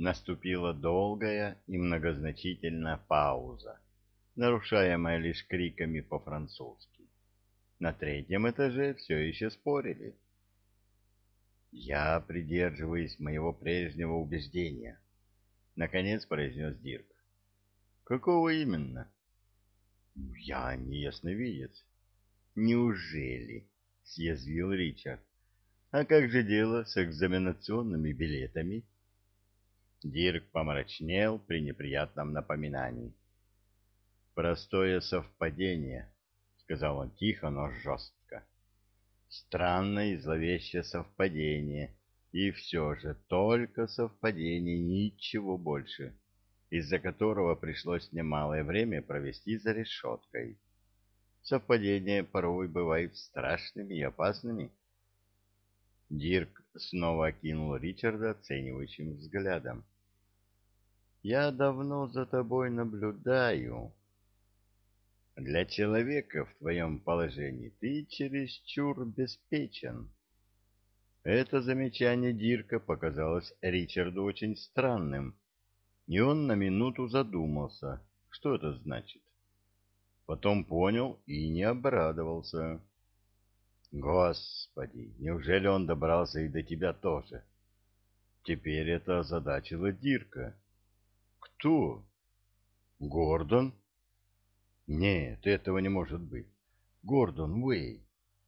Наступила долгая и многозначительная пауза, нарушаемая лишь криками по-французски. На третьем этаже все еще спорили. «Я придерживаюсь моего прежнего убеждения», — наконец произнес Дирк. «Какого именно?» «Я не ясновидец». «Неужели?» — съязвил Ричард. «А как же дело с экзаменационными билетами?» Дирк помрачнел при неприятном напоминании. «Простое совпадение», — сказал он тихо, но жестко. «Странное и зловещее совпадение, и все же только совпадение, ничего больше, из-за которого пришлось немалое время провести за решеткой. Совпадения порой бывают страшными и опасными». Дирк снова окинул Ричарда оценивающим взглядом. «Я давно за тобой наблюдаю. Для человека в твоем положении ты чересчур беспечен». Это замечание Дирка показалось Ричарду очень странным, и он на минуту задумался, что это значит. Потом понял и не обрадовался. Господи, неужели он добрался и до тебя тоже? Теперь это озадачило Дирка. Кто? Гордон? Нет, этого не может быть. Гордон Уэй.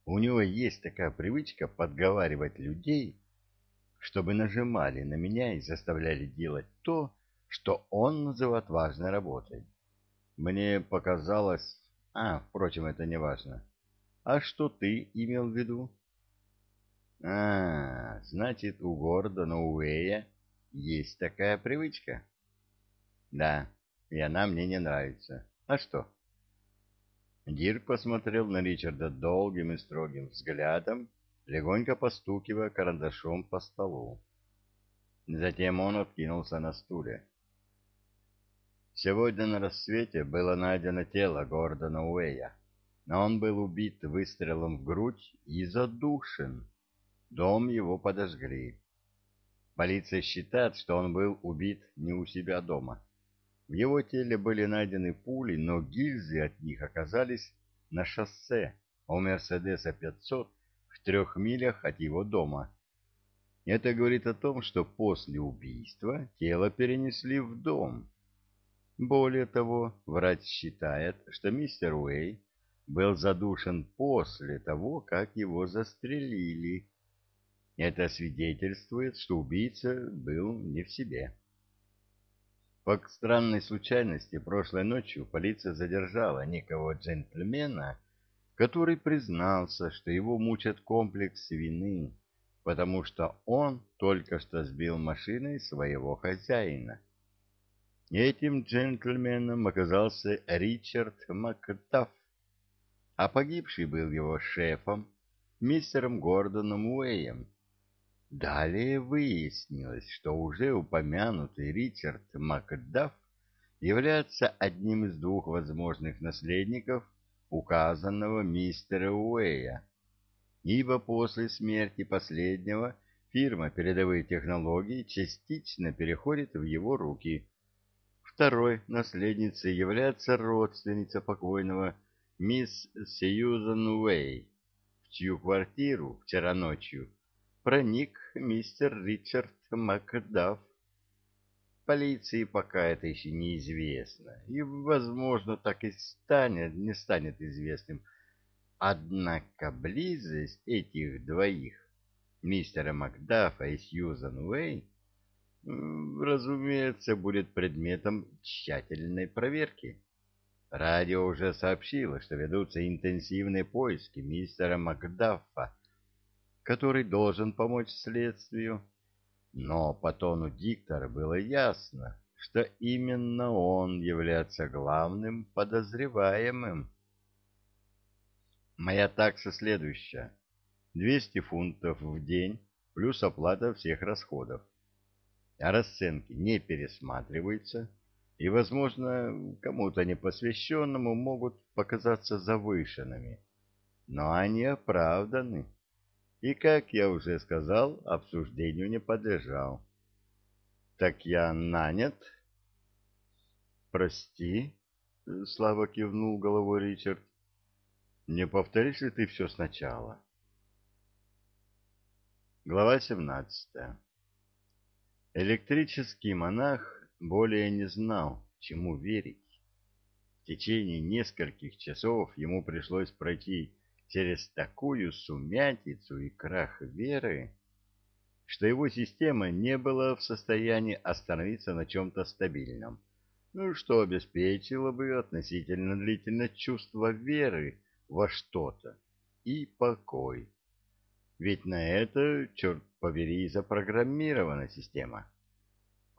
У него есть такая привычка подговаривать людей, чтобы нажимали на меня и заставляли делать то, что он называет важной работой. Мне показалось... А, впрочем, это не важно. А что ты имел в виду? А, значит, у Гордона Уэя есть такая привычка? Да, и она мне не нравится. А что? Дирк посмотрел на Ричарда долгим и строгим взглядом, легонько постукивая карандашом по столу. Затем он откинулся на стуле. Сегодня на рассвете было найдено тело Гордона Уэя но он был убит выстрелом в грудь и задушен. Дом его подожгли. Полиция считает, что он был убит не у себя дома. В его теле были найдены пули, но гильзы от них оказались на шоссе у Мерседеса 500 в трех милях от его дома. Это говорит о том, что после убийства тело перенесли в дом. Более того, врач считает, что мистер Уэй был задушен после того, как его застрелили. Это свидетельствует, что убийца был не в себе. По странной случайности прошлой ночью полиция задержала некого джентльмена, который признался, что его мучает комплекс вины, потому что он только что сбил машиной своего хозяина. Этим джентльменом оказался Ричард Макдафф, а погибший был его шефом, мистером Гордоном Уэем. Далее выяснилось, что уже упомянутый Ричард Макдафф является одним из двух возможных наследников указанного мистера Уэя, ибо после смерти последнего фирма «Передовые технологии» частично переходит в его руки. Второй наследницей является родственница покойного мисс Сьюзан Уэй, в чью квартиру вчера ночью проник мистер Ричард Макдафф. Полиции пока это еще неизвестно, и, возможно, так и станет, не станет известным. Однако близость этих двоих, мистера Макдафа и Сьюзан Уэй, разумеется, будет предметом тщательной проверки. Радио уже сообщило, что ведутся интенсивные поиски мистера Макдаффа, который должен помочь следствию. Но по тону диктора было ясно, что именно он является главным подозреваемым. Моя такса следующая. 200 фунтов в день плюс оплата всех расходов. Расценки не пересматриваются и, возможно, кому-то непосвященному могут показаться завышенными, но они оправданы, и, как я уже сказал, обсуждению не подлежал. Так я нанят? Прости, слабо кивнул головой Ричард. Не повторишь ли ты все сначала? Глава 17. Электрический монах более не знал, чему верить. В течение нескольких часов ему пришлось пройти через такую сумятицу и крах веры, что его система не была в состоянии остановиться на чем-то стабильном, ну, что обеспечило бы относительно длительность чувства веры во что-то и покой. Ведь на это, черт побери, запрограммирована система.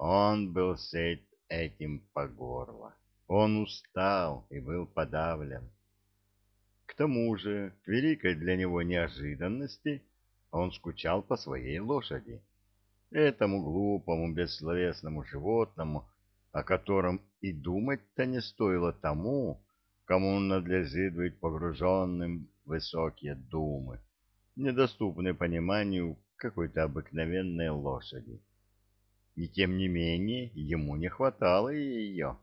Он был сыт этим по горло. Он устал и был подавлен. К тому же, к великой для него неожиданности, он скучал по своей лошади. Этому глупому, бессловесному животному, о котором и думать-то не стоило тому, кому надлежит быть погруженным в высокие думы, недоступные пониманию какой-то обыкновенной лошади. И тем не менее ему не хватало ее.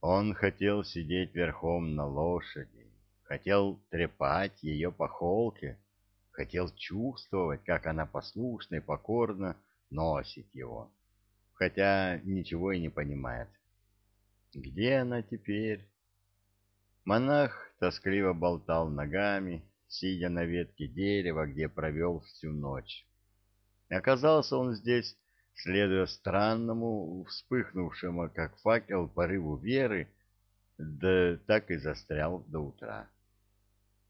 Он хотел сидеть верхом на лошади, хотел трепать ее по холке, хотел чувствовать, как она послушно и покорно носит его, хотя ничего и не понимает. Где она теперь? Монах тоскливо болтал ногами, сидя на ветке дерева, где провел всю ночь. Оказался он здесь, следуя странному, вспыхнувшему, как факел, порыву веры, да так и застрял до утра.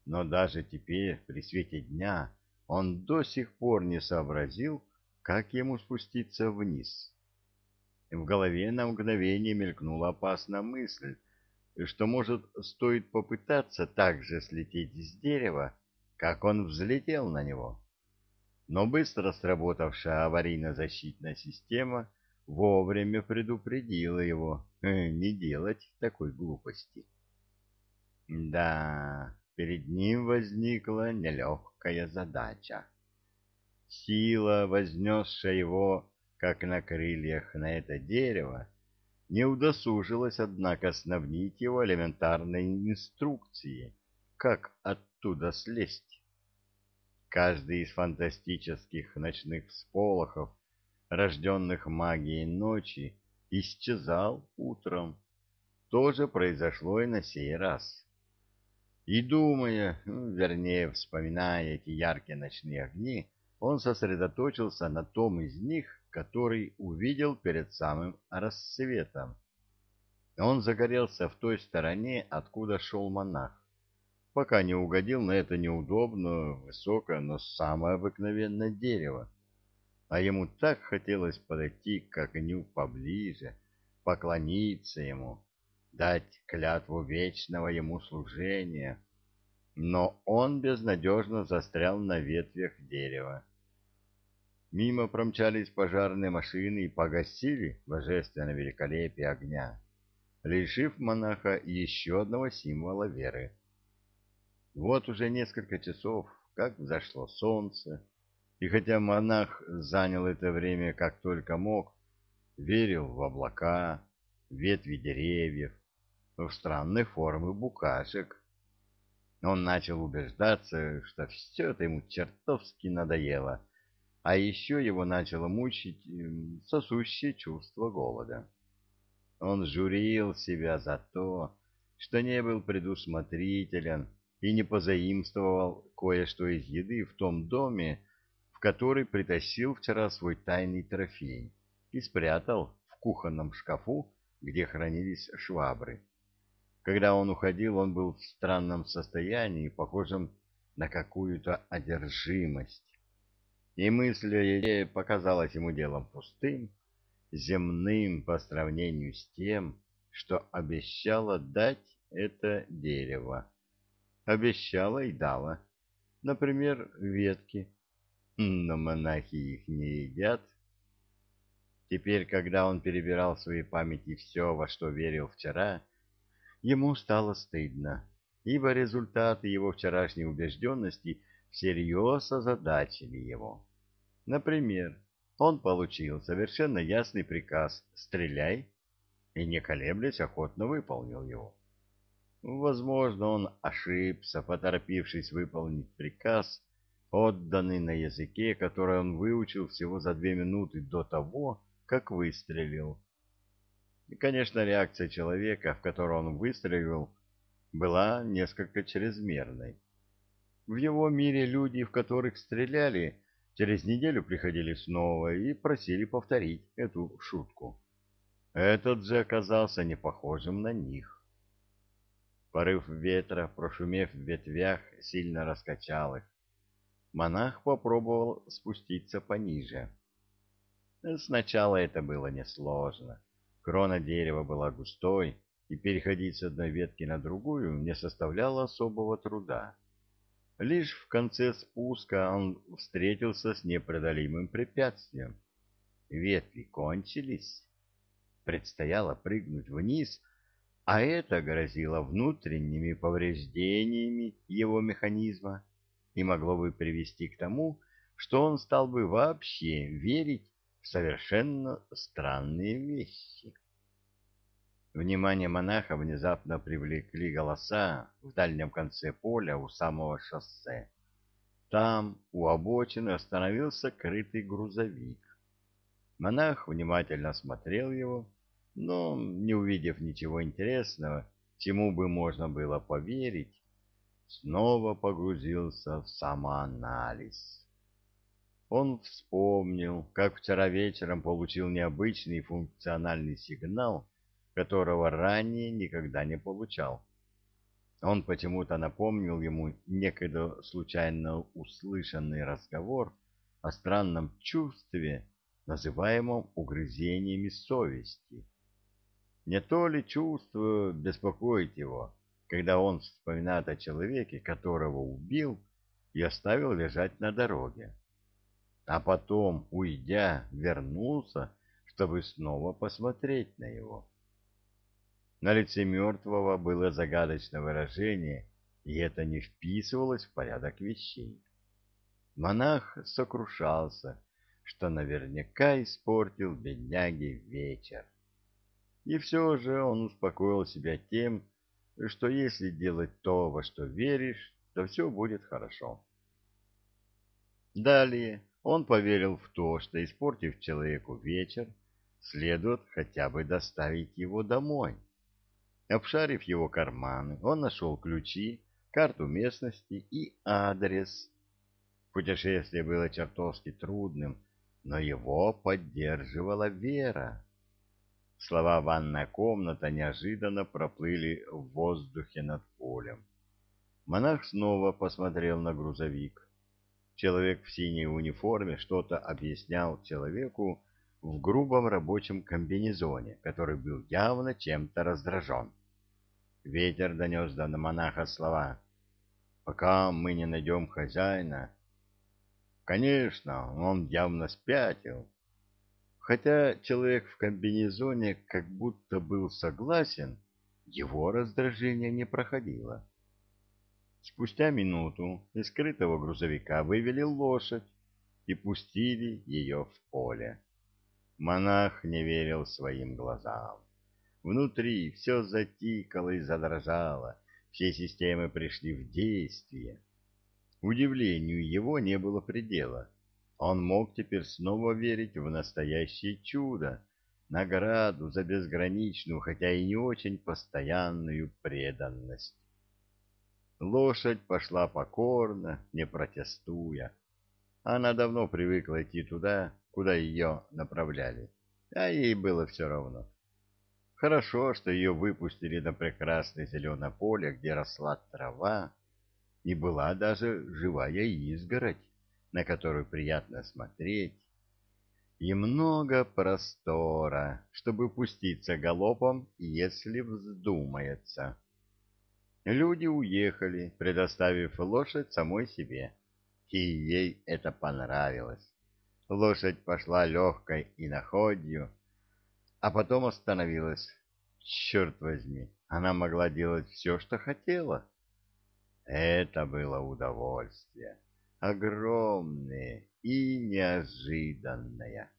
Но даже теперь, при свете дня, он до сих пор не сообразил, как ему спуститься вниз. В голове на мгновение мелькнула опасная мысль, что, может, стоит попытаться так же слететь с дерева, как он взлетел на него. Но быстро сработавшая аварийно-защитная система вовремя предупредила его э, не делать такой глупости. Да, перед ним возникла нелегкая задача. Сила, вознесшая его, как на крыльях, на это дерево, не удосужилась, однако, сновнить его элементарной инструкцией, как оттуда слезть. Каждый из фантастических ночных всполохов, рожденных магией ночи, исчезал утром. То же произошло и на сей раз. И думая, ну, вернее, вспоминая эти яркие ночные огни, он сосредоточился на том из них, который увидел перед самым рассветом. Он загорелся в той стороне, откуда шел монах, пока не угодил на это неудобное, высокое, но самое обыкновенное дерево. А ему так хотелось подойти к огню поближе, поклониться ему, дать клятву вечного ему служения. Но он безнадежно застрял на ветвях дерева. Мимо промчались пожарные машины и погасили божественное великолепие огня, лишив монаха еще одного символа веры. Вот уже несколько часов, как взошло солнце, и хотя монах занял это время как только мог, верил в облака, ветви деревьев, в странные формы букашек. Он начал убеждаться, что все это ему чертовски надоело — а еще его начало мучить эм, сосущее чувство голода. Он журил себя за то, что не был предусмотрителен и не позаимствовал кое-что из еды в том доме, в который притащил вчера свой тайный трофей и спрятал в кухонном шкафу, где хранились швабры. Когда он уходил, он был в странном состоянии, похожем на какую-то одержимость и мысль о еде показалась ему делом пустым, земным по сравнению с тем, что обещало дать это дерево. Обещала и дала. Например, ветки. Но монахи их не едят. Теперь, когда он перебирал в своей памяти все, во что верил вчера, ему стало стыдно, ибо результаты его вчерашней убежденности всерьез озадачили его. Например, он получил совершенно ясный приказ «стреляй» и, не колеблясь, охотно выполнил его. Возможно, он ошибся, поторопившись выполнить приказ, отданный на языке, который он выучил всего за две минуты до того, как выстрелил. И, конечно, реакция человека, в которого он выстрелил, была несколько чрезмерной. В его мире люди, в которых стреляли, через неделю приходили снова и просили повторить эту шутку. Этот же оказался не похожим на них. Порыв ветра, прошумев в ветвях, сильно раскачал их. Монах попробовал спуститься пониже. Сначала это было несложно. Крона дерева была густой, и переходить с одной ветки на другую не составляло особого труда. Лишь в конце спуска он встретился с непреодолимым препятствием. Ветки кончились. Предстояло прыгнуть вниз, а это грозило внутренними повреждениями его механизма и могло бы привести к тому, что он стал бы вообще верить в совершенно странные вещи. Внимание монаха внезапно привлекли голоса в дальнем конце поля у самого шоссе. Там, у обочины, остановился крытый грузовик. Монах внимательно смотрел его, но, не увидев ничего интересного, чему бы можно было поверить, снова погрузился в самоанализ. Он вспомнил, как вчера вечером получил необычный функциональный сигнал, которого ранее никогда не получал. Он почему-то напомнил ему некогда случайно услышанный разговор о странном чувстве, называемом угрызениями совести. Не то ли чувство беспокоит его, когда он вспоминает о человеке, которого убил и оставил лежать на дороге, а потом, уйдя, вернулся, чтобы снова посмотреть на его. На лице мертвого было загадочное выражение, и это не вписывалось в порядок вещей. Монах сокрушался, что наверняка испортил бедняге вечер. И все же он успокоил себя тем, что если делать то, во что веришь, то все будет хорошо. Далее он поверил в то, что, испортив человеку вечер, следует хотя бы доставить его домой. Обшарив его карманы, он нашел ключи, карту местности и адрес. Путешествие было чертовски трудным, но его поддерживала вера. Слова «ванная комната» неожиданно проплыли в воздухе над полем. Монах снова посмотрел на грузовик. Человек в синей униформе что-то объяснял человеку в грубом рабочем комбинезоне, который был явно чем-то раздражен. Ветер донес до монаха слова. «Пока мы не найдем хозяина...» Конечно, он явно спятил. Хотя человек в комбинезоне как будто был согласен, его раздражение не проходило. Спустя минуту из скрытого грузовика вывели лошадь и пустили ее в поле. Монах не верил своим глазам. Внутри все затикало и задрожало, все системы пришли в действие. Удивлению его не было предела. Он мог теперь снова верить в настоящее чудо, награду за безграничную, хотя и не очень постоянную преданность. Лошадь пошла покорно, не протестуя. Она давно привыкла идти туда, куда ее направляли, а ей было все равно. Хорошо, что ее выпустили на прекрасное зеленое поле, где росла трава, и была даже живая изгородь, на которую приятно смотреть, и много простора, чтобы пуститься галопом, если вздумается. Люди уехали, предоставив лошадь самой себе, и ей это понравилось. Лошадь пошла легкой и находью, а потом остановилась. Черт возьми, она могла делать все, что хотела. Это было удовольствие. Огромное и неожиданное.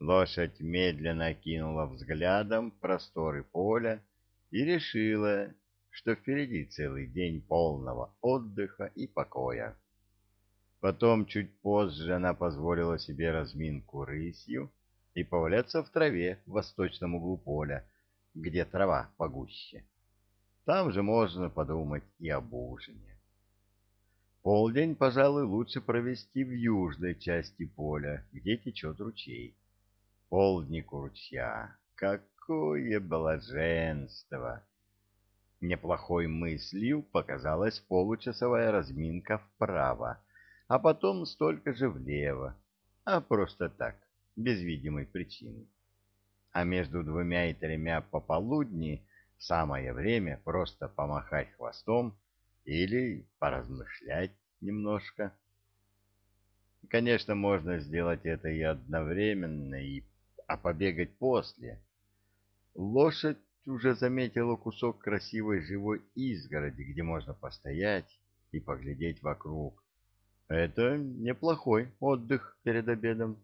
Лошадь медленно кинула взглядом просторы поля и решила, что впереди целый день полного отдыха и покоя. Потом, чуть позже, она позволила себе разминку рысью и поваляться в траве в восточном углу поля, где трава погуще. Там же можно подумать и об ужине. Полдень, пожалуй, лучше провести в южной части поля, где течет ручей. Полдник у ручья. Какое блаженство! Неплохой мыслью показалась получасовая разминка вправо, а потом столько же влево, а просто так, без видимой причины. А между двумя и тремя пополудни самое время просто помахать хвостом или поразмышлять немножко. Конечно, можно сделать это и одновременно, и а побегать после. Лошадь уже заметила кусок красивой живой изгороди, где можно постоять и поглядеть вокруг. Это неплохой отдых перед обедом.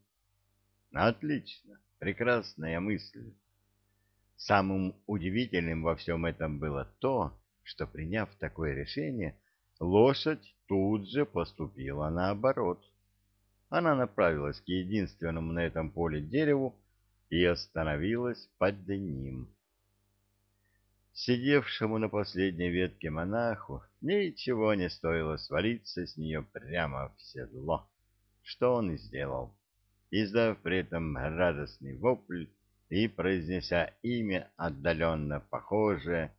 Отлично, прекрасная мысль. Самым удивительным во всем этом было то, что, приняв такое решение, лошадь тут же поступила наоборот. Она направилась к единственному на этом поле дереву и остановилась под ним. Сидевшему на последней ветке монаху ничего не стоило свалиться с нее прямо в седло, что он и сделал, издав при этом радостный вопль и произнеся имя отдаленно похожее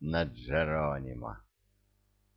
на Джеронима.